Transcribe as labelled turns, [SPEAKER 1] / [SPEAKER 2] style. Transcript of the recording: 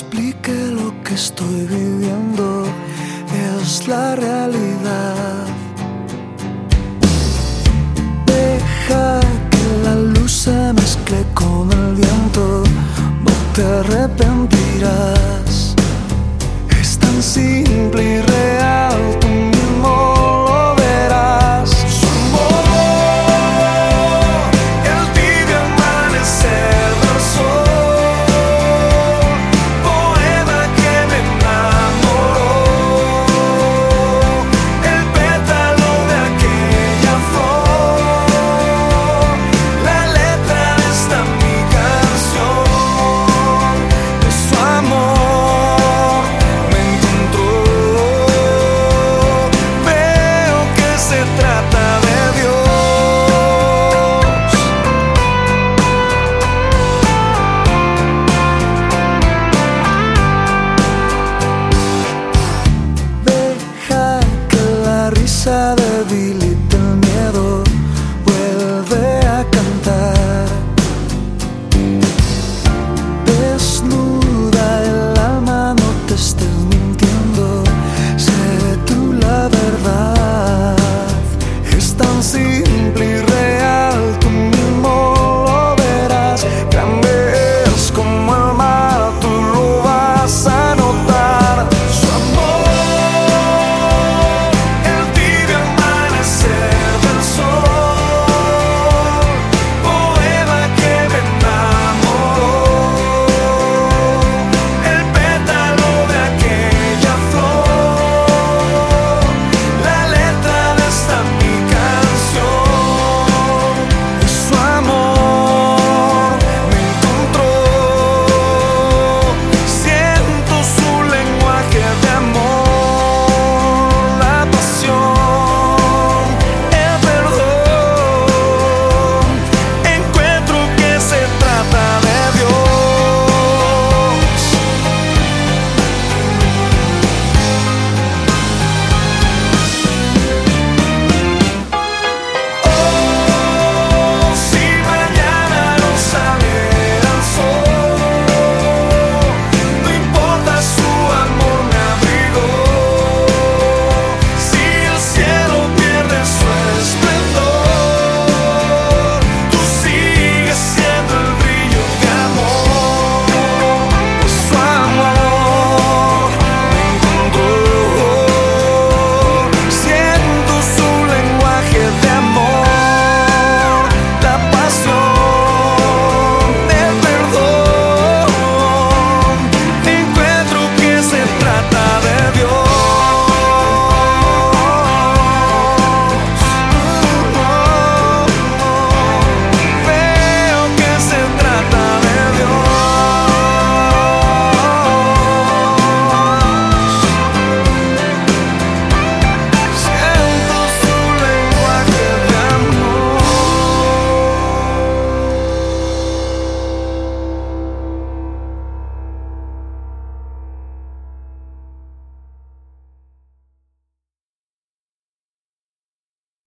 [SPEAKER 1] explique lo que estoy viviendo, es la realidad. Deja que la luz se mezcle con el viento, no te arrepentirás. Es tan simple y real. Sé